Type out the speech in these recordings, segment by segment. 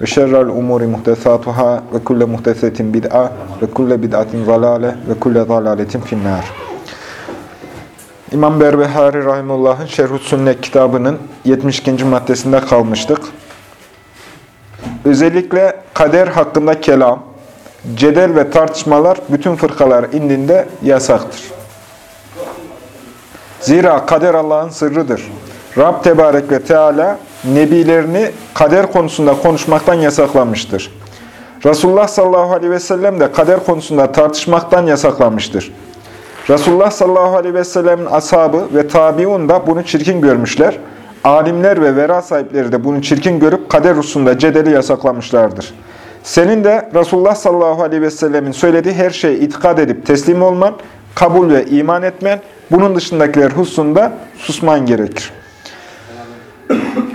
ve şerrel umuri muhtesatuhâ ve kulle muhtesetin bid'a ve kulle bid'atin zalâle ve kulle zalâletin finnâr. İmam Berbehari Rahimullah'ın Şerhü Sünnet kitabının 72. maddesinde kalmıştık. Özellikle kader hakkında kelam, cedel ve tartışmalar bütün fırkalar indinde yasaktır. Zira kader Allah'ın sırrıdır. Rab Tebarek ve Teala nebilerini kader konusunda konuşmaktan yasaklamıştır. Resulullah sallallahu aleyhi ve sellem de kader konusunda tartışmaktan yasaklamıştır. Resulullah sallallahu aleyhi ve sellemin ashabı ve tabiun da bunu çirkin görmüşler. Alimler ve vera sahipleri de bunu çirkin görüp kader hususunda cedeli yasaklamışlardır. Senin de Resulullah sallallahu aleyhi ve sellemin söylediği her şeye itikad edip teslim olman, kabul ve iman etmen, bunun dışındakiler hususunda susman gerekir.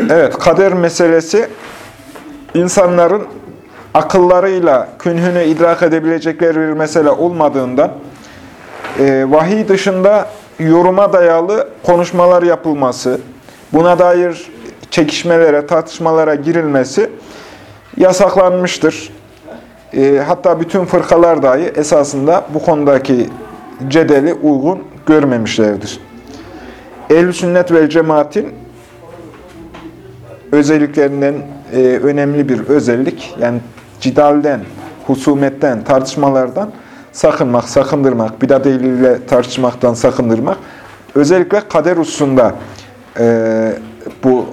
Evet, kader meselesi insanların akıllarıyla künhünü idrak edebilecekleri bir mesele olmadığından e, vahiy dışında yoruma dayalı konuşmalar yapılması, buna dair çekişmelere, tartışmalara girilmesi yasaklanmıştır. E, hatta bütün fırkalar dahi esasında bu konudaki cedeli uygun görmemişlerdir. Ehl-i sünnet ve cemaatin özelliklerinden e, önemli bir özellik, yani cidalden, husumetten, tartışmalardan sakınmak, sakındırmak, bidat ehliyle tartışmaktan sakındırmak. Özellikle kader hususunda e, bu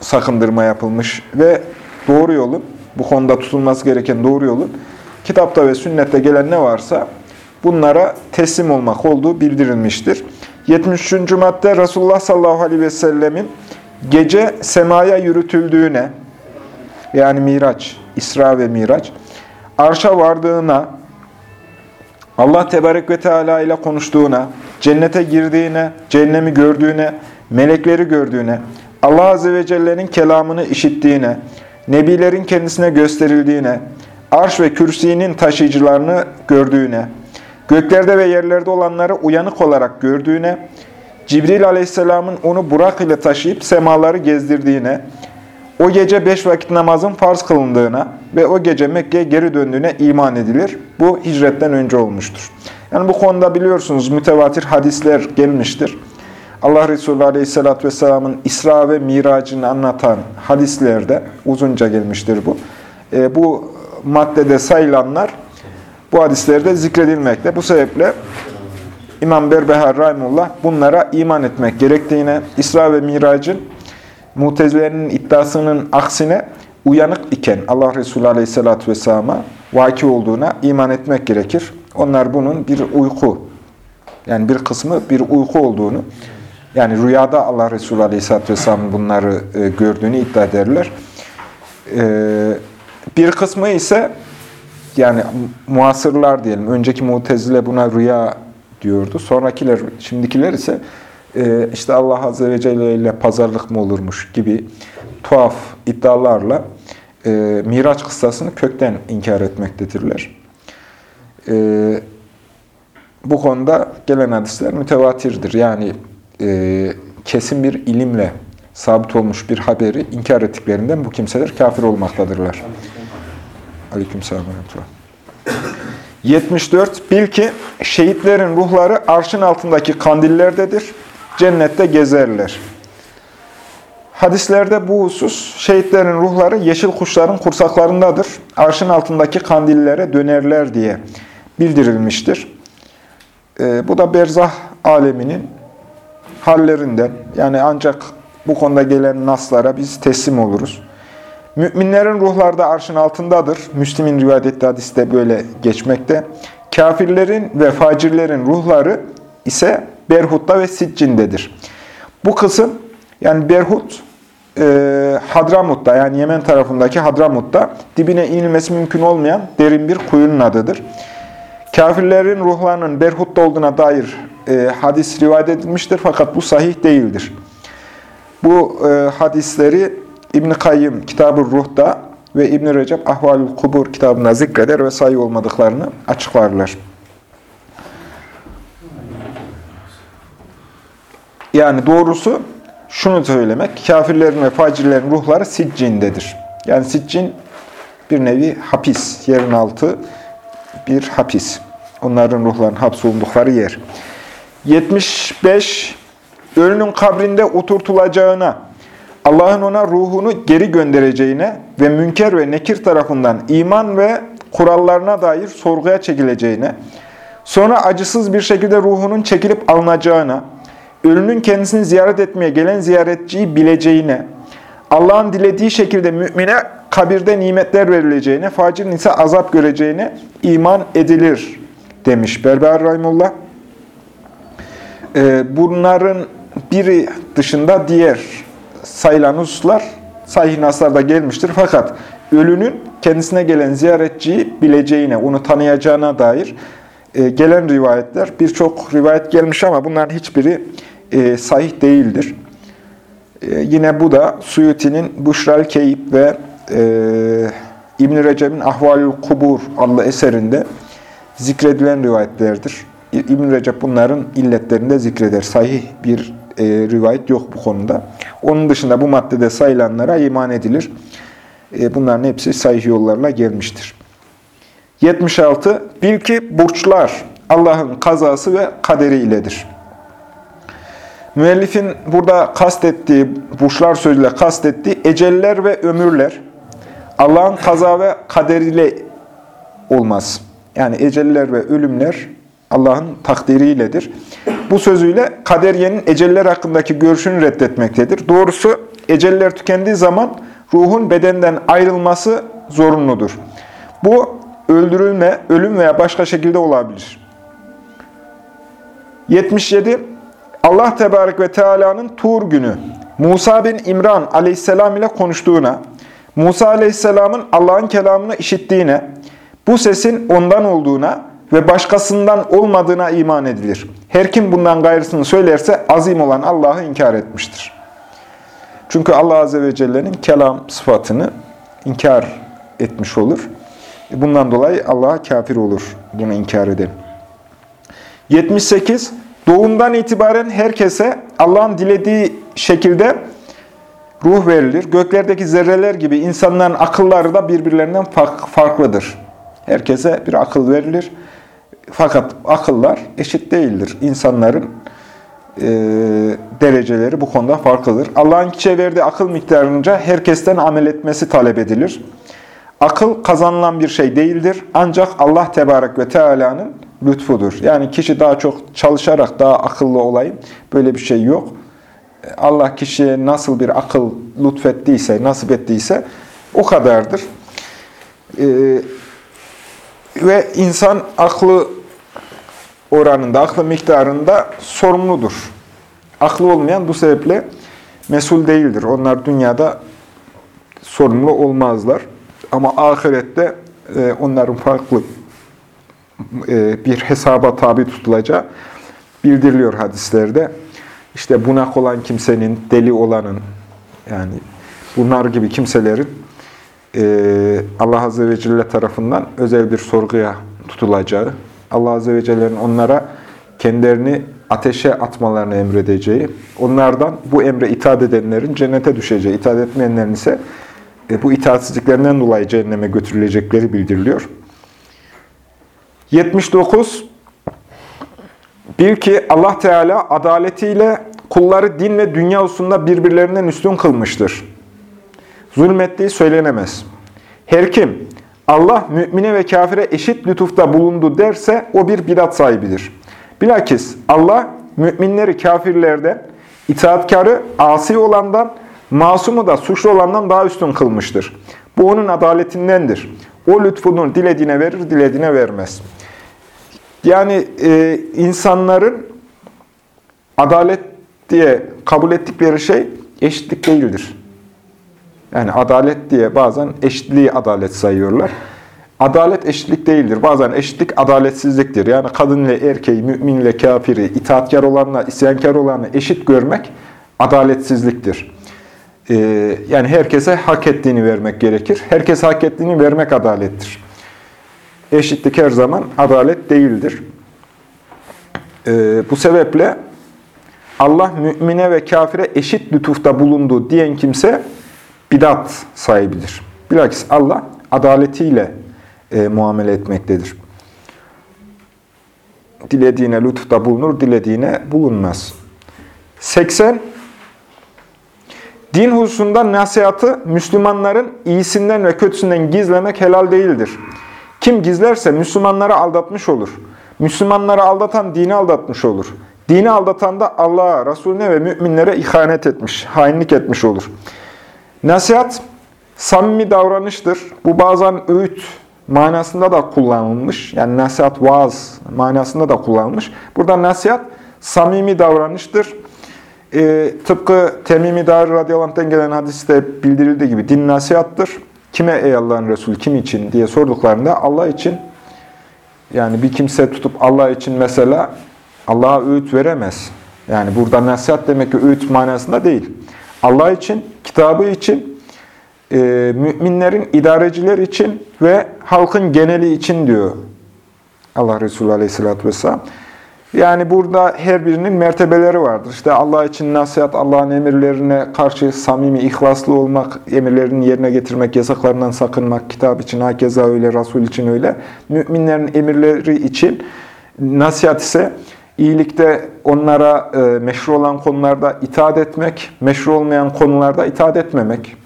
sakındırma yapılmış ve doğru yolun, bu konuda tutulması gereken doğru yolun, kitapta ve sünnette gelen ne varsa bunlara teslim olmak olduğu bildirilmiştir. 73. madde Resulullah sallallahu aleyhi ve sellemin gece semaya yürütüldüğüne, yani Miraç, İsra ve Miraç, arşa vardığına, Allah Tebarek ve Teala ile konuştuğuna, cennete girdiğine, cehennemi gördüğüne, melekleri gördüğüne, Allah Azze ve Celle'nin kelamını işittiğine, nebilerin kendisine gösterildiğine, arş ve kürsinin taşıyıcılarını gördüğüne, göklerde ve yerlerde olanları uyanık olarak gördüğüne, Cibril Aleyhisselam'ın onu Burak ile taşıyıp semaları gezdirdiğine, o gece beş vakit namazın farz kılındığına ve o gece Mekke'ye geri döndüğüne iman edilir. Bu hicretten önce olmuştur. Yani bu konuda biliyorsunuz mütevatir hadisler gelmiştir. Allah Resulü Aleyhisselatü Vesselam'ın İsra ve Miracını anlatan hadislerde uzunca gelmiştir bu. E, bu maddede sayılanlar bu hadislerde zikredilmekte. Bu sebeple İmam Berbehar Rahimullah bunlara iman etmek gerektiğine, İsra ve Mirac'ın Mutezilerin iddiasının aksine uyanık iken Allah Resulü Aleyhisselatü Vesselam'a vaki olduğuna iman etmek gerekir. Onlar bunun bir uyku, yani bir kısmı bir uyku olduğunu, yani rüyada Allah Resulü Aleyhisselatü Vesselam'ın bunları e, gördüğünü iddia ederler. E, bir kısmı ise yani muasırlar diyelim, önceki mutezile buna rüya diyordu. Sonrakiler, şimdikiler ise e, işte Allah Azze ve Celle ile pazarlık mı olurmuş gibi tuhaf iddialarla e, Miraç kıssasını kökten inkar etmektedirler. E, bu konuda gelen hadisler mütevatirdir. Yani e, kesin bir ilimle sabit olmuş bir haberi inkar ettiklerinden bu kimseler kafir olmaktadırlar. Aleykümselam. 74. Bil ki şehitlerin ruhları arşın altındaki kandillerdedir. Cennette gezerler. Hadislerde bu husus, şehitlerin ruhları yeşil kuşların kursaklarındadır. Arşın altındaki kandillere dönerler diye bildirilmiştir. E, bu da berzah aleminin hallerinden. Yani ancak bu konuda gelen naslara biz teslim oluruz. Müminlerin ruhları da arşın altındadır. Müslim'in rivayet ettiği hadiste böyle geçmekte. Kafirlerin ve facirlerin ruhları ise Berhut'ta ve Siccin'dedir. Bu kısım, yani Berhut, e, Hadramut'ta yani Yemen tarafındaki Hadramut'ta dibine inilmesi mümkün olmayan derin bir kuyunun adıdır. Kafirlerin ruhlarının berhutta olduğuna dair e, hadis rivayet edilmiştir fakat bu sahih değildir. Bu e, hadisleri İbn-i Kayyım Kitab-ı Ruh'da ve İbn-i Recep Ahvalül Kubur kitabında zikreder ve sahih olmadıklarını açıklarlar. Yani doğrusu şunu söylemek, kafirlerin ve facirlerin ruhları siccindedir. Yani siccin bir nevi hapis, yerin altı bir hapis. Onların ruhlarının hapsolundukları yer. 75. Ölünün kabrinde oturtulacağına, Allah'ın ona ruhunu geri göndereceğine ve münker ve nekir tarafından iman ve kurallarına dair sorguya çekileceğine, sonra acısız bir şekilde ruhunun çekilip alınacağına, ölünün kendisini ziyaret etmeye gelen ziyaretçiyi bileceğine, Allah'ın dilediği şekilde mümine kabirde nimetler verileceğine, facirin ise azap göreceğine iman edilir demiş Berber Rahimullah. Ee, bunların biri dışında diğer sayılan hususlar sahih naslarda gelmiştir. Fakat ölünün kendisine gelen ziyaretçiyi bileceğine, onu tanıyacağına dair e, gelen rivayetler, birçok rivayet gelmiş ama bunların hiçbiri e, sahih değildir. E, yine bu da Suyuti'nin Buşral Keyip ve e, İbn-i Recep'in Ahvalül Kubur adlı eserinde zikredilen rivayetlerdir. İbn-i Recep bunların illetlerinde zikreder. Sahih bir e, rivayet yok bu konuda. Onun dışında bu maddede sayılanlara iman edilir. E, bunların hepsi sahih yollarla gelmiştir. 76. Bil ki burçlar Allah'ın kazası ve kaderi iledir. Müellifin burada kastettiği, burçlar sözüyle kastettiği eceller ve ömürler Allah'ın kaza ve kaderiyle olmaz. Yani eceller ve ölümler Allah'ın takdiriyledir. Bu sözüyle kaderiyenin eceller hakkındaki görüşünü reddetmektedir. Doğrusu eceller tükendiği zaman ruhun bedenden ayrılması zorunludur. Bu öldürülme, ölüm veya başka şekilde olabilir. 77. Allah Tebarek ve Teala'nın Tur günü Musa bin İmran aleyhisselam ile konuştuğuna, Musa aleyhisselamın Allah'ın kelamını işittiğine, bu sesin ondan olduğuna ve başkasından olmadığına iman edilir. Her kim bundan gayrısını söylerse azim olan Allah'ı inkar etmiştir. Çünkü Allah Azze ve Celle'nin kelam sıfatını inkar etmiş olur. Bundan dolayı Allah'a kafir olur bunu inkar eden. 78. Doğumdan itibaren herkese Allah'ın dilediği şekilde ruh verilir. Göklerdeki zerreler gibi insanların akılları da birbirlerinden farklıdır. Herkese bir akıl verilir. Fakat akıllar eşit değildir. İnsanların e, dereceleri bu konuda farklıdır. Allah'ın kişiye verdiği akıl miktarınca herkesten amel etmesi talep edilir. Akıl kazanılan bir şey değildir. Ancak Allah Tebarek ve Teala'nın lütfudur. Yani kişi daha çok çalışarak daha akıllı olayım. Böyle bir şey yok. Allah kişiye nasıl bir akıl lütfettiyse, nasip ettiyse o kadardır. Ee, ve insan aklı oranında, aklı miktarında sorumludur. Aklı olmayan bu sebeple mesul değildir. Onlar dünyada sorumlu olmazlar. Ama ahirette e, onların farklı e, bir hesaba tabi tutulacağı bildiriliyor hadislerde. İşte bunak olan kimsenin, deli olanın, yani bunlar gibi kimselerin Allah Azze ve Celle tarafından özel bir sorguya tutulacağı, Allah Azze ve Celle'nin onlara kendilerini ateşe atmalarını emredeceği, onlardan bu emre itaat edenlerin cennete düşeceği, itaat etmeyenlerin ise e, bu itaatsizliklerinden dolayı cehenneme götürülecekleri bildiriliyor. 79. Bil ki Allah Teala adaletiyle kulları din ve dünya hususunda birbirlerinden üstün kılmıştır. Zulmettiği söylenemez. Her kim Allah mümine ve kafire eşit lütufta bulundu derse o bir bidat sahibidir. Bilakis Allah müminleri kafirlerden, itaatkarı asi olandan, masumu da suçlu olandan daha üstün kılmıştır. Bu onun adaletindendir. O lütfunu dilediğine verir, dilediğine vermez. Yani e, insanların adalet diye kabul ettikleri şey eşitlik değildir. Yani adalet diye bazen eşitliği adalet sayıyorlar. Adalet eşitlik değildir. Bazen eşitlik adaletsizliktir. Yani kadın ile erkeği, mümin ile kafiri, itaatkar olanla isyankar olanı eşit görmek adaletsizliktir. Ee, yani herkese hak ettiğini vermek gerekir. Herkese hak ettiğini vermek adalettir. Eşitlik her zaman adalet değildir. Ee, bu sebeple Allah mümine ve kafire eşit lütufta bulundu diyen kimse bidat sahibidir. Bilakis Allah adaletiyle e, muamele etmektedir. Dilediğine lütufta bulunur, dilediğine bulunmaz. 80. Din hususunda nasihatı Müslümanların iyisinden ve kötüsünden gizlemek helal değildir. Kim gizlerse Müslümanları aldatmış olur. Müslümanları aldatan dini aldatmış olur. Dini aldatan da Allah'a, Resulüne ve müminlere ihanet etmiş, hainlik etmiş olur. Nasihat, samimi davranıştır. Bu bazen öğüt manasında da kullanılmış. Yani nasihat, vaaz manasında da kullanılmış. Burada nasihat, samimi davranıştır. E, tıpkı Temimi Dar radıyallahu gelen hadiste bildirildiği gibi din nasihattır. Kime ey Allah'ın Resulü, kim için diye sorduklarında Allah için yani bir kimse tutup Allah için mesela Allah'a öğüt veremez. Yani burada nasihat demek ki öğüt manasında değil. Allah için, kitabı için, e, müminlerin idareciler için ve halkın geneli için diyor Allah Resulü Aleyhisselatü Vesselam. Yani burada her birinin mertebeleri vardır. İşte Allah için nasihat, Allah'ın emirlerine karşı samimi, ihlaslı olmak, emirlerini yerine getirmek, yasaklarından sakınmak, kitap için hakeza öyle, Resul için öyle. Müminlerin emirleri için nasihat ise iyilikte onlara e, meşru olan konularda itaat etmek, meşru olmayan konularda itaat etmemek.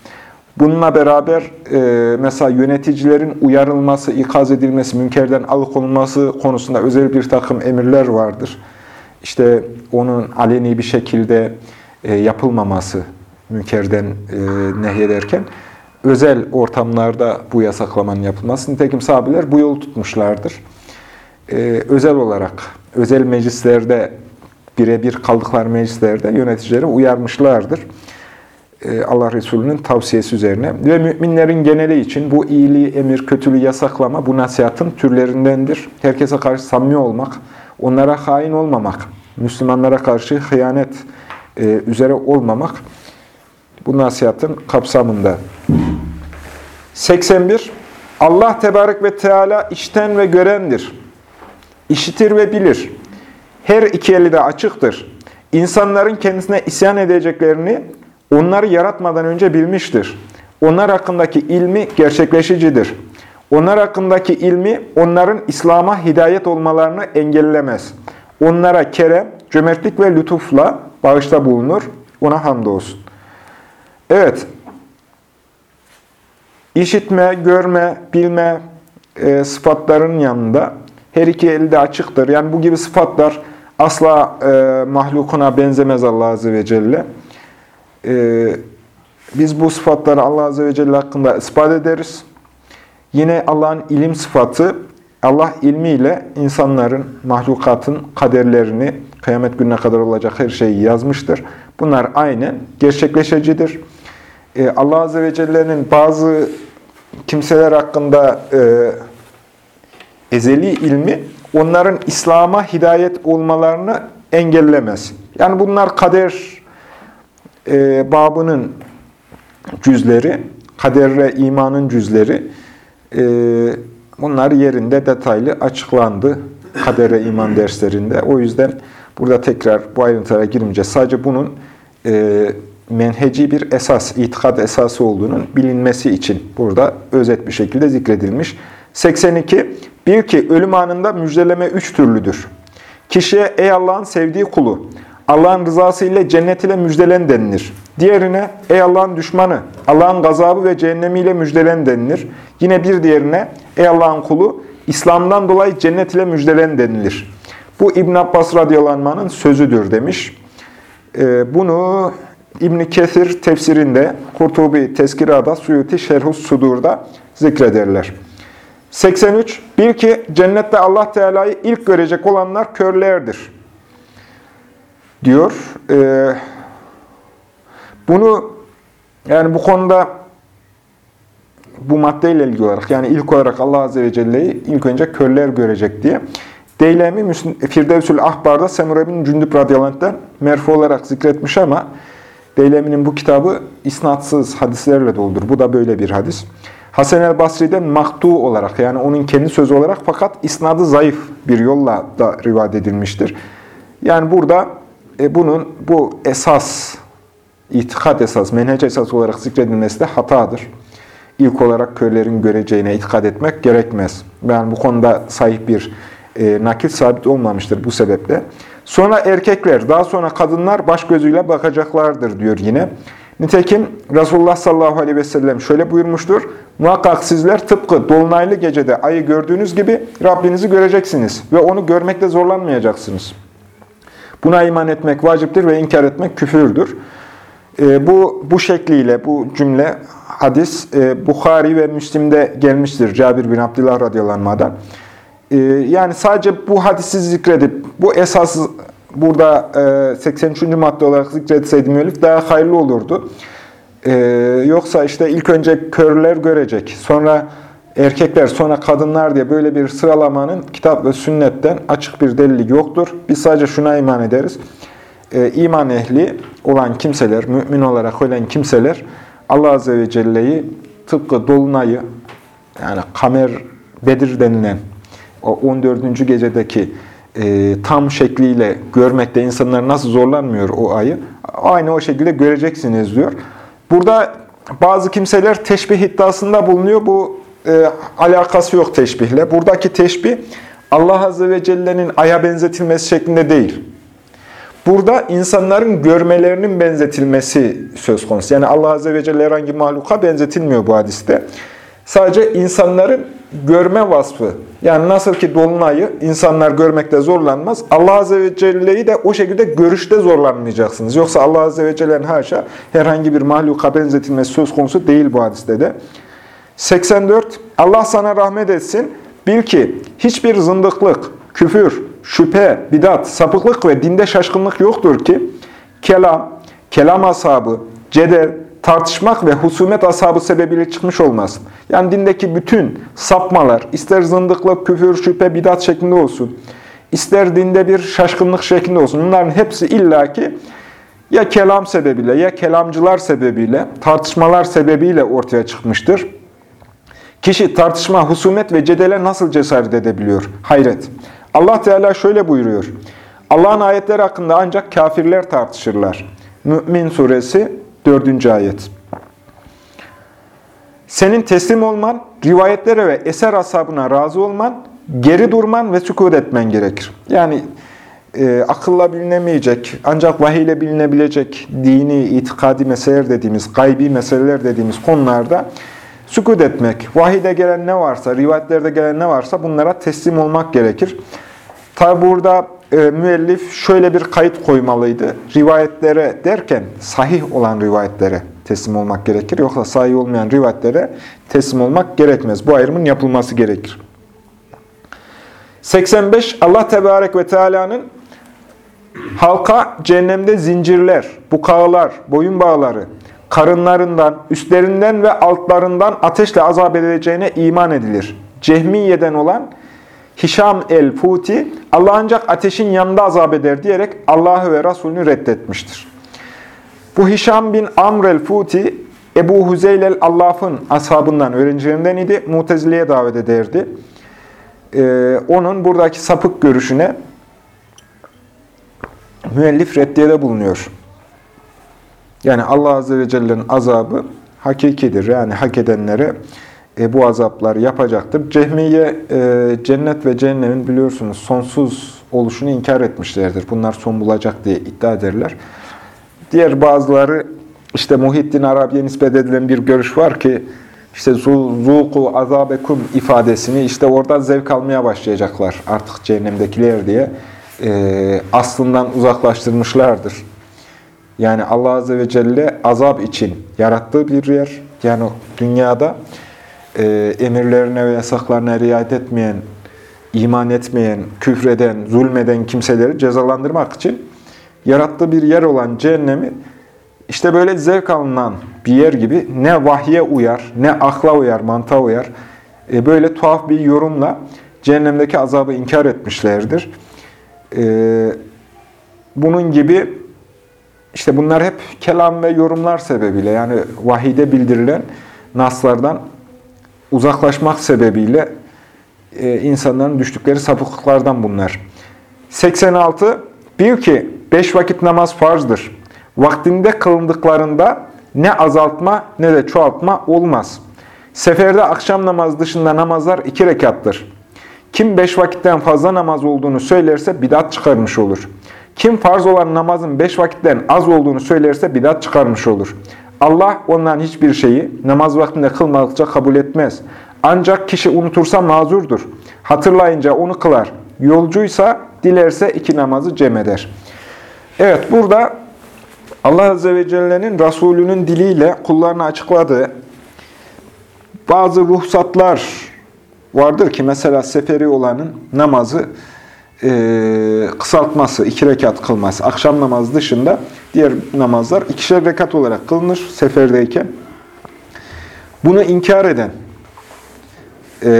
Bununla beraber e, mesela yöneticilerin uyarılması, ikaz edilmesi, münkerden alıkonulması konusunda özel bir takım emirler vardır. İşte onun aleni bir şekilde e, yapılmaması münkerden e, nehyederken özel ortamlarda bu yasaklamanın yapılması. Nitekim sahabeler bu yolu tutmuşlardır. E, özel olarak, özel meclislerde, birebir kaldıkları meclislerde yöneticileri uyarmışlardır. E, Allah Resulü'nün tavsiyesi üzerine ve müminlerin geneli için bu iyiliği emir, kötülüğü yasaklama bu nasihatın türlerindendir. Herkese karşı samimi olmak, onlara hain olmamak, Müslümanlara karşı hıyanet e, üzere olmamak bu nasihatın kapsamında. 81. Allah Tebarek ve Teala işten ve görendir. İşitir ve bilir. Her iki eli de açıktır. İnsanların kendisine isyan edeceklerini onları yaratmadan önce bilmiştir. Onlar hakkındaki ilmi gerçekleşicidir. Onlar hakkındaki ilmi onların İslam'a hidayet olmalarını engellemez. Onlara kerem, cömertlik ve lütufla bağışta bulunur. Ona hamdolsun. Evet, işitme, görme, bilme e, sıfatların yanında her iki elde açıktır. Yani bu gibi sıfatlar asla e, mahlukuna benzemez Allah Azze ve Celle. Ee, biz bu sıfatları Allah Azze ve Celle hakkında ispat ederiz. Yine Allah'ın ilim sıfatı, Allah ilmiyle insanların, mahlukatın kaderlerini, kıyamet gününe kadar olacak her şeyi yazmıştır. Bunlar aynen gerçekleşecidir. Ee, Allah Azze ve Celle'nin bazı kimseler hakkında e, ezeli ilmi, onların İslam'a hidayet olmalarını engellemez. Yani bunlar kader e, babının cüzleri, kaderre imanın cüzleri, e, bunlar yerinde detaylı açıklandı kadere iman derslerinde. O yüzden burada tekrar bu ayrıntılara girmeyeceğiz. Sadece bunun e, menheci bir esas, itikad esası olduğunun bilinmesi için burada özet bir şekilde zikredilmiş. 82. Bir ki ölüm anında müjdeleme üç türlüdür. Kişiye ey Allah'ın sevdiği kulu, Allah'ın rızası ile cennet ile müjdelen denilir. Diğerine ey Allah'ın düşmanı, Allah'ın gazabı ve cehennemiyle müjdelen denilir. Yine bir diğerine ey Allah'ın kulu, İslam'dan dolayı cennet ile müjdelen denilir. Bu İbn Abbas radıyallahu sözüdür demiş. Ee, bunu İbn Kesir tefsirinde, Kurtubi Tezkira'da, Suyuti Şerhus Sudur'da zikrederler. 83. Bir ki cennette Allah Teala'yı ilk görecek olanlar körlerdir diyor. Ee, bunu yani bu konuda bu maddeyle ilgili olarak yani ilk olarak Allah Azze ve Celle'yi ilk önce körler görecek diye. Deylemi Firdevsül Ahbar'da Semure bin Cündüp radıyallahu merfu olarak zikretmiş ama Deylemi'nin bu kitabı isnatsız hadislerle doldur. Bu da böyle bir hadis. Hasan el Basri'den maktu olarak yani onun kendi sözü olarak fakat isnadı zayıf bir yolla da rivayet edilmiştir. Yani burada e, bunun bu esas, itikat esas, menhec esas olarak zikredilmesi de hatadır. İlk olarak köylerin göreceğine itikad etmek gerekmez. Yani bu konuda sahip bir e, nakil sabit olmamıştır bu sebeple. Sonra erkekler, daha sonra kadınlar baş gözüyle bakacaklardır diyor yine. Nitekim Resulullah sallallahu aleyhi ve sellem şöyle buyurmuştur. Muhakkak sizler tıpkı dolunaylı gecede ayı gördüğünüz gibi Rabbinizi göreceksiniz ve onu görmekte zorlanmayacaksınız. Buna iman etmek vaciptir ve inkar etmek küfürdür. E, bu, bu şekliyle, bu cümle, hadis e, Bukhari ve Müslim'de gelmiştir Cabir bin Abdullah radıyallahu anh'dan. E, yani sadece bu hadisi zikredip, bu esas burada e, 83. madde olarak zikretseydi müellif daha hayırlı olurdu. E, yoksa işte ilk önce körler görecek, sonra erkekler, sonra kadınlar diye böyle bir sıralamanın kitap ve sünnetten açık bir delili yoktur. Biz sadece şuna iman ederiz. E, iman ehli olan kimseler, mümin olarak ölen kimseler Allah Azze ve Celle'yi tıpkı Dolunay'ı, yani Kamer Bedir denilen o 14. gecedeki e, tam şekliyle görmekte insanlar nasıl zorlanmıyor o ayı, aynı o şekilde göreceksiniz diyor. Burada bazı kimseler teşbih iddiasında bulunuyor. Bu e, alakası yok teşbihle. Buradaki teşbih Allah Azze ve Celle'nin aya benzetilmesi şeklinde değil. Burada insanların görmelerinin benzetilmesi söz konusu. Yani Allah Azze ve Celle herhangi mahluka benzetilmiyor bu hadiste. Sadece insanların görme vasfı. Yani nasıl ki dolunayı insanlar görmekte zorlanmaz. Allah Azze ve Celle'yi de o şekilde görüşte zorlanmayacaksınız. Yoksa Allah Azze ve Celle'nin haşa herhangi bir mahluka benzetilmesi söz konusu değil bu hadiste de. 84. Allah sana rahmet etsin. Bil ki hiçbir zındıklık, küfür, şüphe, bidat, sapıklık ve dinde şaşkınlık yoktur ki kelam, kelam ashabı, cedel, tartışmak ve husumet ashabı sebebiyle çıkmış olmasın. Yani dindeki bütün sapmalar, ister zındıklık, küfür, şüphe, bidat şeklinde olsun, ister dinde bir şaşkınlık şeklinde olsun. Bunların hepsi illaki ya kelam sebebiyle ya kelamcılar sebebiyle, tartışmalar sebebiyle ortaya çıkmıştır. Kişi tartışma, husumet ve cedele nasıl cesaret edebiliyor? Hayret. Allah Teala şöyle buyuruyor. Allah'ın ayetleri hakkında ancak kafirler tartışırlar. Mü'min suresi 4. ayet. Senin teslim olman, rivayetlere ve eser ashabına razı olman, geri durman ve sükut etmen gerekir. Yani e, akılla bilinemeyecek, ancak vahiy ile bilinebilecek dini, itikadi meseleler dediğimiz, gaybi meseleler dediğimiz konularda sükut etmek, vahide gelen ne varsa, rivayetlerde gelen ne varsa bunlara teslim olmak gerekir. Tabi burada e, müellif şöyle bir kayıt koymalıydı. Rivayetlere derken sahih olan rivayetlere teslim olmak gerekir. Yoksa sahih olmayan rivayetlere teslim olmak gerekmez. Bu ayrımın yapılması gerekir. 85. Allah Tebarek ve Teala'nın halka cehennemde zincirler, bukağılar, boyun bağları, karınlarından, üstlerinden ve altlarından ateşle azap edileceğine iman edilir. Cehmiye'den olan Hişam el-Futi, Allah ancak ateşin yanında azap eder diyerek Allah'ı ve Resulünü reddetmiştir. Bu Hişam bin Amr el-Futi, Ebu Huzeyl el-Allaf'ın ashabından, öğrencilerinden idi. Mutezile'ye davet ederdi. Ee, onun buradaki sapık görüşüne müellif reddiyede bulunuyor. Yani Allah Azze ve Celle'nin azabı hakikidir. Yani hak edenlere e, bu azaplar yapacaktır. Cehmiye e, cennet ve cehennemin biliyorsunuz sonsuz oluşunu inkar etmişlerdir. Bunlar son bulacak diye iddia ederler. Diğer bazıları işte Muhittin Arabi'ye nispet edilen bir görüş var ki işte zuku azabekum ifadesini işte oradan zevk almaya başlayacaklar artık cehennemdekiler diye e, aslından uzaklaştırmışlardır. Yani Allah Azze ve Celle azap için yarattığı bir yer. Yani dünyada e, emirlerine ve yasaklarına riayet etmeyen, iman etmeyen, küfreden, zulmeden kimseleri cezalandırmak için yarattığı bir yer olan cehennemi işte böyle zevk alınan bir yer gibi ne vahye uyar, ne akla uyar, mantığa uyar. E, böyle tuhaf bir yorumla cehennemdeki azabı inkar etmişlerdir. E, bunun gibi işte bunlar hep kelam ve yorumlar sebebiyle yani vahide bildirilen naslardan uzaklaşmak sebebiyle e, insanların düştükleri sapıklıklardan bunlar. 86. Bil ki beş vakit namaz farzdır. Vaktinde kılındıklarında ne azaltma ne de çoğaltma olmaz. Seferde akşam namaz dışında namazlar iki rekattır. Kim beş vakitten fazla namaz olduğunu söylerse bidat çıkarmış olur. Kim farz olan namazın beş vakitten az olduğunu söylerse bidat çıkarmış olur. Allah onların hiçbir şeyi namaz vaktinde kılmadıkça kabul etmez. Ancak kişi unutursa mazurdur. Hatırlayınca onu kılar. Yolcuysa dilerse iki namazı cem eder. Evet burada Allah Azze ve Celle'nin Resulünün diliyle kullarına açıkladığı bazı ruhsatlar vardır ki mesela seferi olanın namazı e, kısaltması, iki rekat kılması, akşam namazı dışında diğer namazlar ikişer rekat olarak kılınır seferdeyken. Bunu inkar eden, e,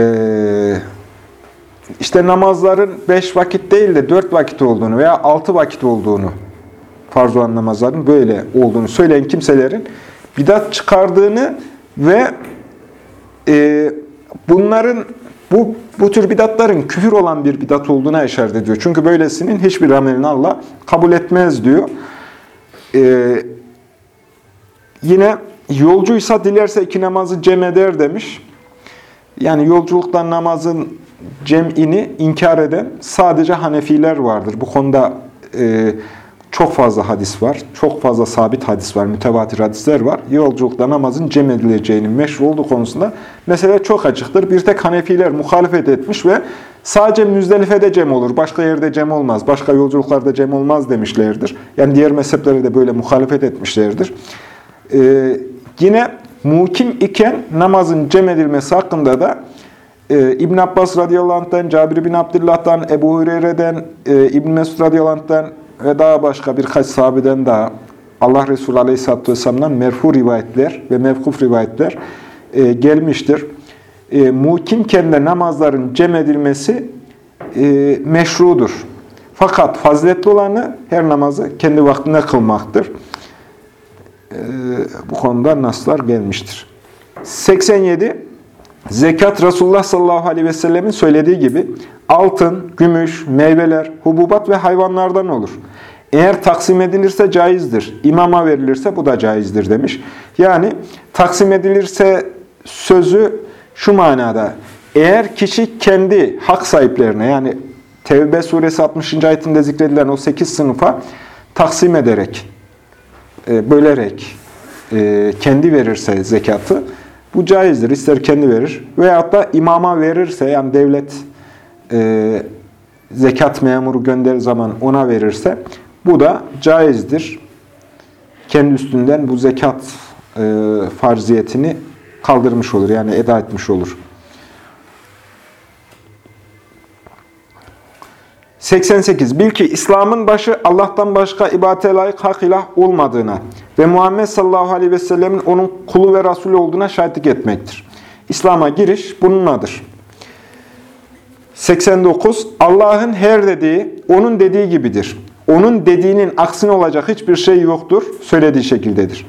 işte namazların beş vakit değil de dört vakit olduğunu veya altı vakit olduğunu, farz olan namazların böyle olduğunu söyleyen kimselerin bidat çıkardığını ve e, bunların bu, bu tür bidatların küfür olan bir bidat olduğuna işaret ediyor. Çünkü böylesinin hiçbir amelini Allah kabul etmez diyor. Ee, yine yolcuysa dilerse iki namazı cem eder demiş. Yani yolculuktan namazın cem'ini inkar eden sadece Hanefiler vardır. Bu konuda e, çok fazla hadis var. Çok fazla sabit hadis var. Mütevatir hadisler var. Yolculukta namazın cem edileceğinin meşru olduğu konusunda mesele çok açıktır. Bir tek Hanefiler muhalefet etmiş ve sadece Müzdelife'de cem olur. Başka yerde cem olmaz. Başka yolculuklarda cem olmaz demişlerdir. Yani diğer mezheplere de böyle muhalefet etmişlerdir. Ee, yine mukim iken namazın cem edilmesi hakkında da e, İbn Abbas radıyallahu anh'tan, Cabir bin Abdullah'tan, Ebu Hureyre'den, e, İbn Mesud radıyallahu anh'tan ve daha başka birkaç sahabeden daha Allah Resulü Aleyhisselatü Vesselam'dan merfu rivayetler ve mevkuf rivayetler e, gelmiştir. E, muhkimken de namazların cem edilmesi e, meşrudur. Fakat faziletli olanı her namazı kendi vaktinde kılmaktır. E, bu konuda naslar gelmiştir. 87. Zekat Resulullah sallallahu aleyhi ve sellemin söylediği gibi altın, gümüş, meyveler, hububat ve hayvanlardan olur. Eğer taksim edilirse caizdir. İmama verilirse bu da caizdir demiş. Yani taksim edilirse sözü şu manada. Eğer kişi kendi hak sahiplerine yani Tevbe suresi 60. ayetinde zikredilen o 8 sınıfa taksim ederek, e, bölerek e, kendi verirse zekatı bu caizdir. İster kendi verir veyahut da imama verirse yani devlet e, zekat memuru gönder zaman ona verirse bu da caizdir. Kendi üstünden bu zekat e, farziyetini kaldırmış olur. Yani eda etmiş olur. 88. Bil ki İslam'ın başı Allah'tan başka ibadete layık hak ilah olmadığına ve Muhammed sallallahu aleyhi ve sellemin onun kulu ve Resulü olduğuna şahitlik etmektir. İslam'a giriş bununladır. 89. Allah'ın her dediği, onun dediği gibidir. Onun dediğinin aksine olacak hiçbir şey yoktur, söylediği şekildedir.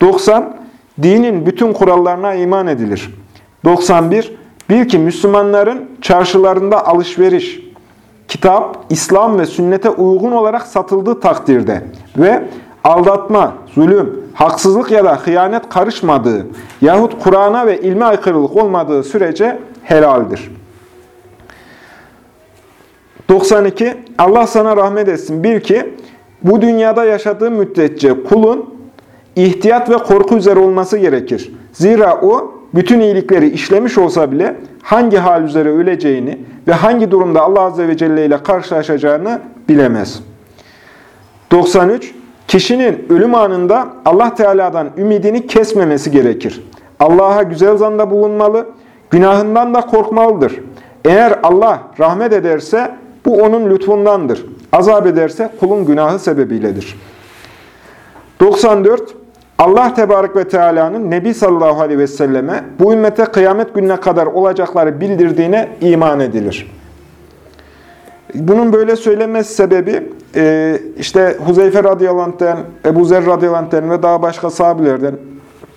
90. Dinin bütün kurallarına iman edilir. 91. Bil ki Müslümanların çarşılarında alışveriş, kitap, İslam ve sünnete uygun olarak satıldığı takdirde ve aldatma, zulüm, haksızlık ya da hıyanet karışmadığı yahut Kur'an'a ve ilme aykırılık olmadığı sürece helaldir. 92. Allah sana rahmet etsin. Bil ki bu dünyada yaşadığı müddetçe kulun ihtiyat ve korku üzere olması gerekir. Zira o bütün iyilikleri işlemiş olsa bile hangi hal üzere öleceğini ve hangi durumda Allah Azze ve Celle ile karşılaşacağını bilemez. 93. Kişinin ölüm anında Allah Teala'dan ümidini kesmemesi gerekir. Allah'a güzel zanda bulunmalı, günahından da korkmalıdır. Eğer Allah rahmet ederse bu onun lütfundandır. Azap ederse kulun günahı sebebiyledir. 94. Allah Tebarek ve Teala'nın Nebi sallallahu aleyhi ve selleme bu ümmete kıyamet gününe kadar olacakları bildirdiğine iman edilir. Bunun böyle söylenmesi sebebi e, işte Huzeyfe radıyallahu Ebu Zer radıyallahu ve daha başka sahabilerden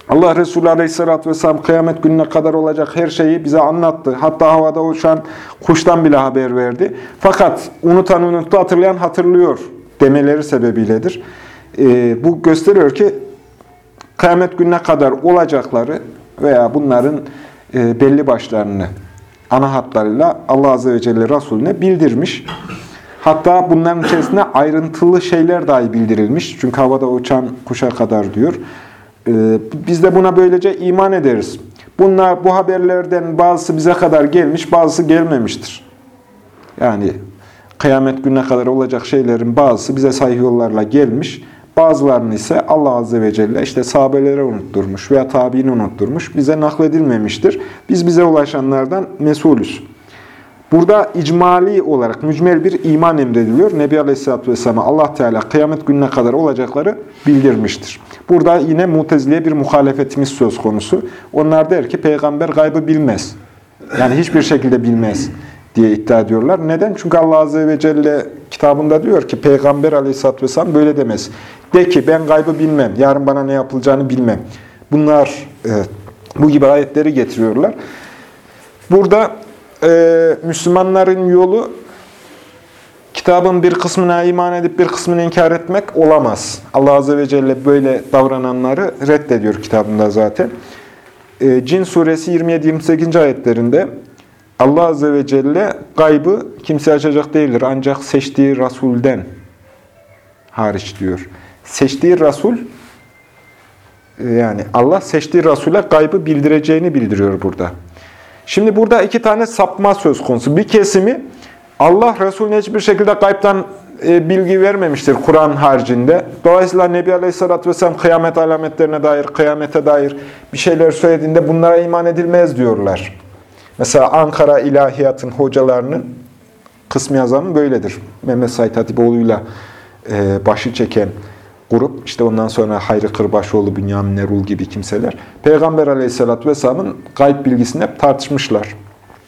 Allah Resulü aleyhissalatü vesselam kıyamet gününe kadar olacak her şeyi bize anlattı. Hatta havada uçan kuştan bile haber verdi. Fakat unutan unuttu, hatırlayan hatırlıyor demeleri sebebiyledir. E, bu gösteriyor ki kıyamet gününe kadar olacakları veya bunların e, belli başlarını ana hatlarıyla Allah Azze ve Celle Resulüne bildirmiş. Hatta bunların içerisinde ayrıntılı şeyler dahi bildirilmiş. Çünkü havada uçan kuşa kadar diyor. Ee, biz de buna böylece iman ederiz. Bunlar bu haberlerden bazısı bize kadar gelmiş, bazısı gelmemiştir. Yani kıyamet gününe kadar olacak şeylerin bazısı bize sahih yollarla gelmiş. Bazılarını ise Allah Azze ve Celle işte sahabelere unutturmuş veya tabiini unutturmuş. Bize nakledilmemiştir. Biz bize ulaşanlardan mesulüz. Burada icmali olarak mücmel bir iman emrediliyor. Nebi Aleyhisselatü Vesselam'a Allah Teala kıyamet gününe kadar olacakları bildirmiştir. Burada yine muteziliye bir muhalefetimiz söz konusu. Onlar der ki peygamber gaybı bilmez. Yani hiçbir şekilde bilmez diye iddia ediyorlar. Neden? Çünkü Allah Azze ve Celle kitabında diyor ki Peygamber Aleyhisselatü Vesselam böyle demez. De ki ben gaybı bilmem, yarın bana ne yapılacağını bilmem. Bunlar e, bu gibi ayetleri getiriyorlar. Burada e, Müslümanların yolu kitabın bir kısmına iman edip bir kısmını inkar etmek olamaz. Allah Azze ve Celle böyle davrananları reddediyor kitabında zaten. E, Cin suresi 27-28. ayetlerinde Allah Azze ve Celle gaybı kimse açacak değildir. Ancak seçtiği Rasul'den hariç diyor. Seçtiği Rasul, yani Allah seçtiği Rasul'e gaybı bildireceğini bildiriyor burada. Şimdi burada iki tane sapma söz konusu. Bir kesimi Allah Resulüne hiçbir şekilde gaybtan e, bilgi vermemiştir Kur'an haricinde. Dolayısıyla Nebi Aleyhisselatü Vesselam kıyamet alametlerine dair, kıyamete dair bir şeyler söylediğinde bunlara iman edilmez diyorlar. Mesela Ankara İlahiyat'ın hocalarının kısmı yazanı böyledir. Mehmet Said Hatipoğlu'yla e, başı çeken grup, işte ondan sonra Hayri Kırbaşoğlu, Bünyamin Nerul gibi kimseler, Peygamber Aleyhisselatü Vesselam'ın gayb bilgisini hep tartışmışlar.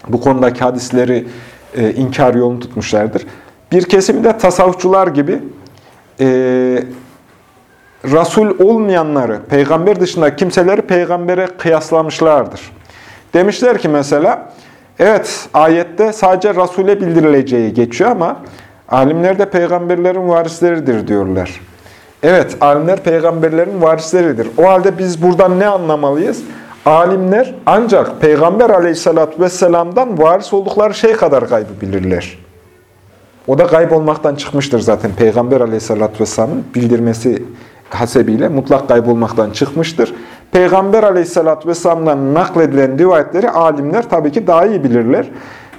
Bu konudaki hadisleri e, inkar yolunu tutmuşlardır. Bir kesimi de tasavvufçular gibi e, Resul olmayanları, peygamber dışında kimseleri peygambere kıyaslamışlardır. Demişler ki mesela, evet ayette sadece Resul'e bildirileceği geçiyor ama alimler de peygamberlerin varisleridir diyorlar. Evet, alimler peygamberlerin varisleridir. O halde biz buradan ne anlamalıyız? Alimler ancak Peygamber aleyhissalatü vesselam'dan varis oldukları şey kadar gaybı bilirler. O da gayb olmaktan çıkmıştır zaten. Peygamber aleyhissalatü vesselamın bildirmesi hasebiyle mutlak gayb olmaktan çıkmıştır. Peygamber aleyhissalatü vesselam'dan nakledilen rivayetleri alimler tabii ki daha iyi bilirler.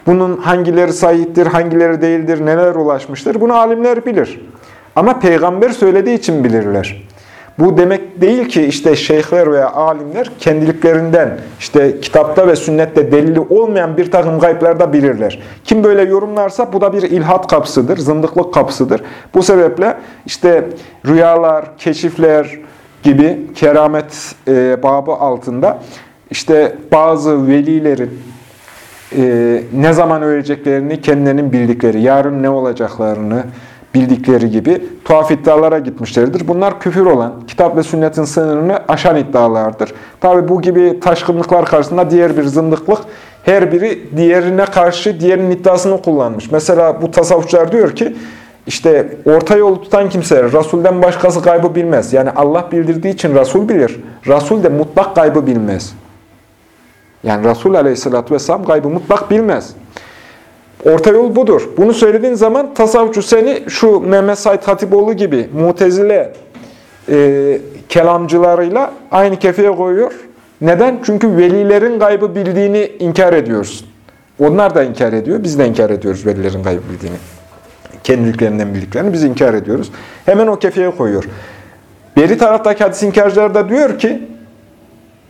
Bunun hangileri sahiptir, hangileri değildir, neler ulaşmıştır bunu alimler bilir. Ama peygamber söylediği için bilirler. Bu demek değil ki işte şeyhler veya alimler kendiliklerinden işte kitapta ve sünnette delili olmayan bir takım gayplarda bilirler. Kim böyle yorumlarsa bu da bir ilhat kapsıdır, zındıklık kapsıdır. Bu sebeple işte rüyalar, keşifler gibi keramet e, babı altında işte bazı velilerin e, ne zaman öleceklerini kendilerinin bildikleri, yarın ne olacaklarını, bildikleri gibi tuhaf iddialara gitmişlerdir. Bunlar küfür olan, kitap ve sünnetin sınırını aşan iddialardır. Tabi bu gibi taşkınlıklar karşısında diğer bir zındıklık, her biri diğerine karşı diğerinin iddiasını kullanmış. Mesela bu tasavvufçular diyor ki, işte orta yolu tutan kimseler, Resul'den başkası gaybı bilmez. Yani Allah bildirdiği için Resul bilir. Resul de mutlak gaybı bilmez. Yani Resul aleyhissalatü vesselam gaybı mutlak bilmez. Orta yol budur. Bunu söylediğin zaman tasavvufçu seni şu Mehmet Said Hatipoğlu gibi mutezile e, kelamcılarıyla aynı kefeye koyuyor. Neden? Çünkü velilerin gaybı bildiğini inkar ediyorsun. Onlar da inkar ediyor, biz de inkar ediyoruz velilerin gaybı bildiğini. Kendiliklerinden bildiklerini biz inkar ediyoruz. Hemen o kefeye koyuyor. Beri taraftaki hadis inkarcılar da diyor ki,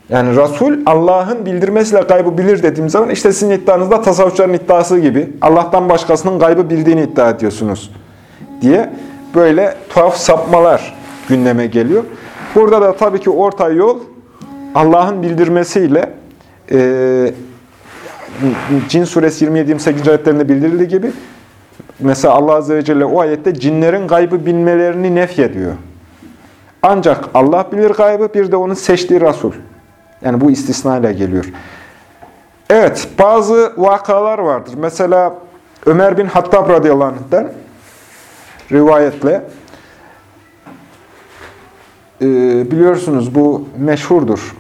yani Resul Allah'ın bildirmesiyle gaybı bilir dediğim zaman işte sizin iddianızda tasavvufçuların iddiası gibi Allah'tan başkasının gaybı bildiğini iddia ediyorsunuz diye böyle tuhaf sapmalar gündeme geliyor. Burada da tabii ki orta yol Allah'ın bildirmesiyle e, Cin suresi 27-28. ayetlerinde bildirildiği gibi mesela Allah Azze ve Celle o ayette cinlerin gaybı bilmelerini nef ediyor. Ancak Allah bilir gaybı bir de onun seçtiği Resul. Yani bu istisnayla geliyor. Evet bazı vakalar vardır. Mesela Ömer bin Hattab radıyallahu anh'den rivayetle e, biliyorsunuz bu meşhurdur.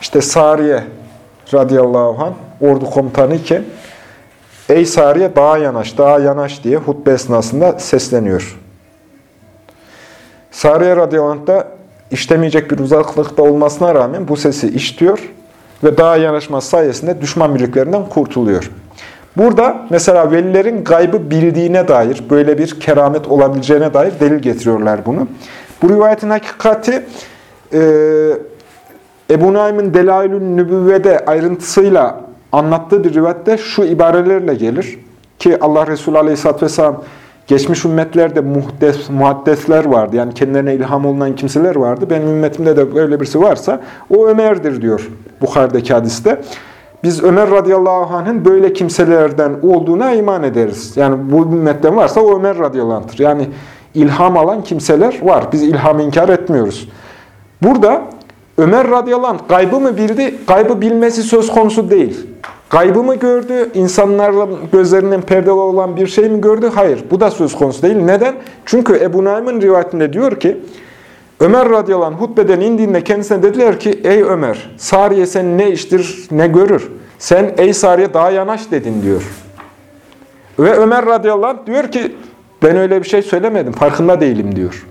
İşte Sariye radıyallahu anh ordu komutanı iken Ey Sariye daha yanaş, daha yanaş diye hutbe esnasında sesleniyor. Sariye radıyallahu anh da işlemeyecek bir uzaklıkta olmasına rağmen bu sesi işitiyor ve daha yanaşması sayesinde düşman birliklerinden kurtuluyor. Burada mesela velilerin gaybı bildiğine dair, böyle bir keramet olabileceğine dair delil getiriyorlar bunu. Bu rivayetin hakikati e, Ebu Naim'in Delailün Nübüvve'de ayrıntısıyla anlattığı bir rivayette şu ibarelerle gelir. Ki Allah Resulü Aleyhisselatü Vesselam geçmiş ümmetlerde muhdes, muhaddesler vardı. Yani kendilerine ilham olunan kimseler vardı. Benim ümmetimde de böyle birisi varsa o Ömer'dir diyor Bukhari'deki hadiste. Biz Ömer radıyallahu anh'ın böyle kimselerden olduğuna iman ederiz. Yani bu ümmetten varsa o Ömer radıyallahu anh'tır. Yani ilham alan kimseler var. Biz ilhamı inkar etmiyoruz. Burada Ömer radıyallahu anh gaybı mı bildi? Gaybı bilmesi söz konusu değil. Gaybı mı gördü? İnsanların gözlerinden perdeli olan bir şey mi gördü? Hayır. Bu da söz konusu değil. Neden? Çünkü Ebu Naim'in rivayetinde diyor ki Ömer radıyallahu anh hutbeden indiğinde kendisine dediler ki Ey Ömer, Sariye sen ne iştir ne görür? Sen ey Sariye daha yanaş dedin diyor. Ve Ömer radıyallahu anh diyor ki ben öyle bir şey söylemedim, farkında değilim diyor.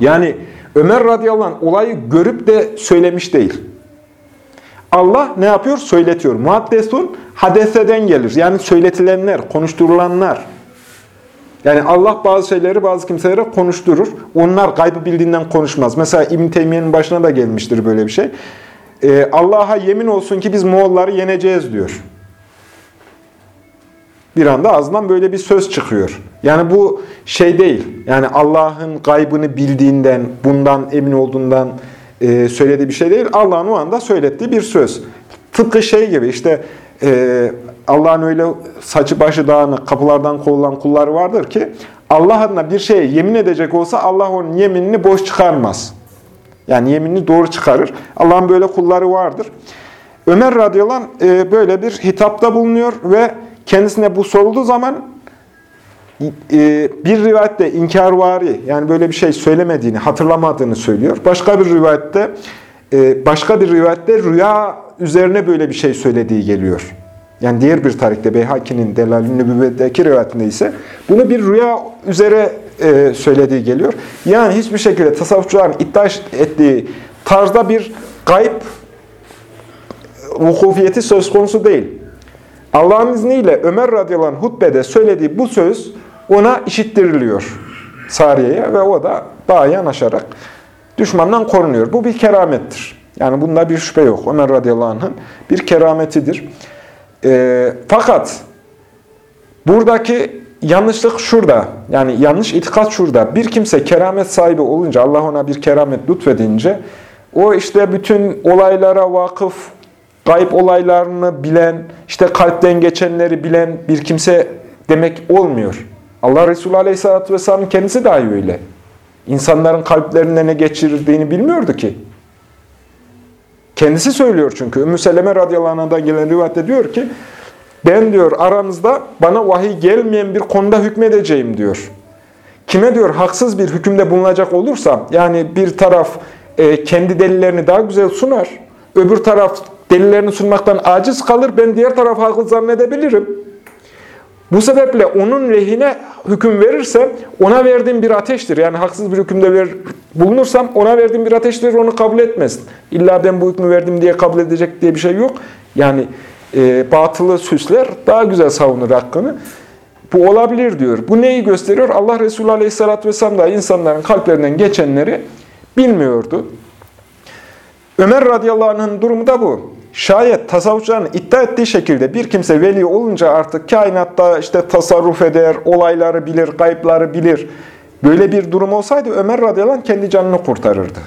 Yani Ömer radıyallahu anh olayı görüp de söylemiş değil. Allah ne yapıyor? Söyletiyor. Muaddesun hadeseden gelir. Yani söyletilenler, konuşturulanlar. Yani Allah bazı şeyleri bazı kimselere konuşturur. Onlar gaybı bildiğinden konuşmaz. Mesela İbn Teymiye'nin başına da gelmiştir böyle bir şey. Ee, Allah'a yemin olsun ki biz Moğolları yeneceğiz diyor. Bir anda ağzından böyle bir söz çıkıyor. Yani bu şey değil. Yani Allah'ın gaybını bildiğinden, bundan emin olduğundan e, söylediği bir şey değil. Allah'ın o anda söylettiği bir söz. Tıpkı şey gibi işte e, Allah'ın öyle saçı başı dağınık, kapılardan kovulan kulları vardır ki Allah adına bir şeye yemin edecek olsa Allah onun yeminini boş çıkarmaz. Yani yeminini doğru çıkarır. Allah'ın böyle kulları vardır. Ömer radıyallahu anh e, böyle bir hitapta bulunuyor ve kendisine bu sorulduğu zaman bir rivayette inkarvari yani böyle bir şey söylemediğini, hatırlamadığını söylüyor. Başka bir rivayette e, başka bir rivayette rüya üzerine böyle bir şey söylediği geliyor. Yani diğer bir tarihte Beyhaki'nin Delalün Nübüvvet'teki rivayetinde ise bunu bir rüya üzere e, söylediği geliyor. Yani hiçbir şekilde tasavvufçuların iddia ettiği tarzda bir gayb vukufiyeti söz konusu değil. Allah'ın izniyle Ömer radıyallahu anh hutbede söylediği bu söz ona işittiriliyor Sariye'ye ve o da daha yanaşarak düşmandan korunuyor. Bu bir keramettir. Yani bunda bir şüphe yok. Ömer radıyallahu anh'ın bir kerametidir. E, fakat buradaki yanlışlık şurada. Yani yanlış itikat şurada. Bir kimse keramet sahibi olunca, Allah ona bir keramet lütfedince, o işte bütün olaylara vakıf, gayb olaylarını bilen, işte kalpten geçenleri bilen bir kimse demek olmuyor. Allah Resulü Aleyhisselatü Vesselam'ın kendisi dahi öyle. İnsanların kalplerinde ne geçirdiğini bilmiyordu ki. Kendisi söylüyor çünkü. Ümmü Seleme radıyallahu anh'dan gelen rivayette diyor ki, ben diyor aranızda bana vahiy gelmeyen bir konuda hükmedeceğim diyor. Kime diyor haksız bir hükümde bulunacak olursam, yani bir taraf e, kendi delillerini daha güzel sunar, öbür taraf delillerini sunmaktan aciz kalır, ben diğer tarafı haklı zannedebilirim. Bu sebeple onun lehine hüküm verirse ona verdiğim bir ateştir. Yani haksız bir hükümde ver, bulunursam ona verdiğim bir ateştir onu kabul etmesin. İlla ben bu hükmü verdim diye kabul edecek diye bir şey yok. Yani e, batılı süsler daha güzel savunur hakkını. Bu olabilir diyor. Bu neyi gösteriyor? Allah Resulü Aleyhisselatü Vesselam da insanların kalplerinden geçenleri bilmiyordu. Ömer radıyallahu anh'ın durumu da bu. Şayet tasavvufçuların iddia ettiği şekilde bir kimse veli olunca artık kainatta işte tasarruf eder, olayları bilir, kayıpları bilir Böyle bir durum olsaydı Ömer radıyallahu anh kendi canını kurtarırdı.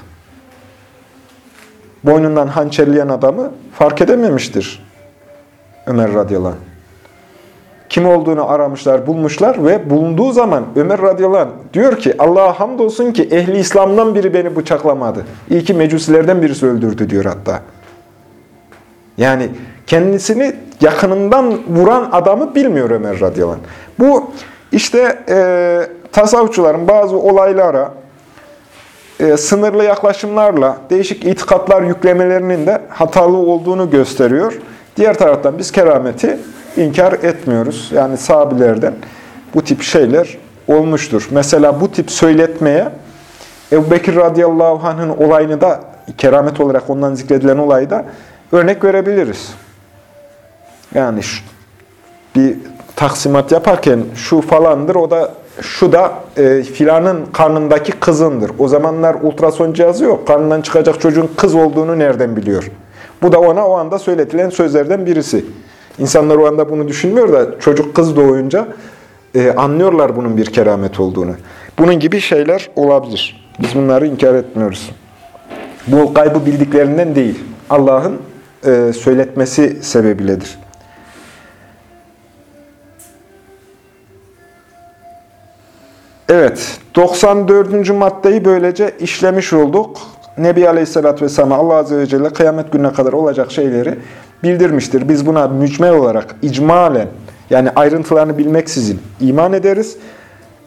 Boynundan hançerleyen adamı fark edememiştir Ömer radıyallahu anh. Kim olduğunu aramışlar, bulmuşlar ve bulunduğu zaman Ömer radıyallahu anh diyor ki Allah'a hamdolsun ki ehli İslam'dan biri beni bıçaklamadı. İyi ki mecusilerden birisi öldürdü diyor hatta. Yani kendisini yakınından vuran adamı bilmiyor Ömer radıyallahu anh. Bu işte e, tasavvufçuların bazı olaylara e, sınırlı yaklaşımlarla değişik itikatlar yüklemelerinin de hatalı olduğunu gösteriyor. Diğer taraftan biz kerameti inkar etmiyoruz. Yani sahabilerden bu tip şeyler olmuştur. Mesela bu tip söyletmeye Ebu Bekir radıyallahu anh'ın olayını da keramet olarak ondan zikredilen olayı da örnek verebiliriz. Yani bir taksimat yaparken şu falandır, o da şu da e, filanın karnındaki kızındır. O zamanlar ultrason cihazı yok. Karnından çıkacak çocuğun kız olduğunu nereden biliyor? Bu da ona o anda söyletilen sözlerden birisi. İnsanlar o anda bunu düşünmüyor da çocuk kız doğuyunca e, anlıyorlar bunun bir keramet olduğunu. Bunun gibi şeyler olabilir. Biz bunları inkar etmiyoruz. Bu kaybı bildiklerinden değil. Allah'ın e, söyletmesi sebebiyledir. Evet, 94. maddeyi böylece işlemiş olduk. Nebi Aleyhisselatü Vesselam Allah Azze ve Celle kıyamet gününe kadar olacak şeyleri bildirmiştir. Biz buna mücmel olarak, icmalen, yani ayrıntılarını bilmeksizin iman ederiz.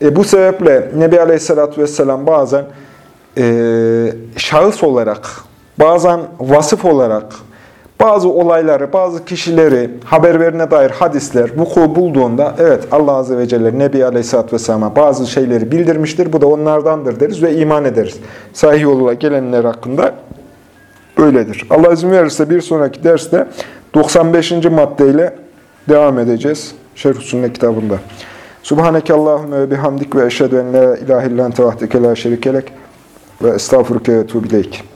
E, bu sebeple Nebi Aleyhisselatü Vesselam bazen e, şahıs olarak, bazen vasıf olarak, bazı olayları, bazı kişileri, haber verine dair hadisler vuku bulduğunda, evet Allah Azze ve Celle Nebi Aleyhisselatü Vesselam'a bazı şeyleri bildirmiştir. Bu da onlardandır deriz ve iman ederiz. Sahih yoluyla gelenler hakkında böyledir. Allah izin verirse bir sonraki derste 95. maddeyle devam edeceğiz. Şerh Sünnet kitabında. Subhaneke Allahümme ve bihamdik ve eşhedü en la ilahe illan tevahdeke la şerikelek ve estağfurüke ve tuğbileyk.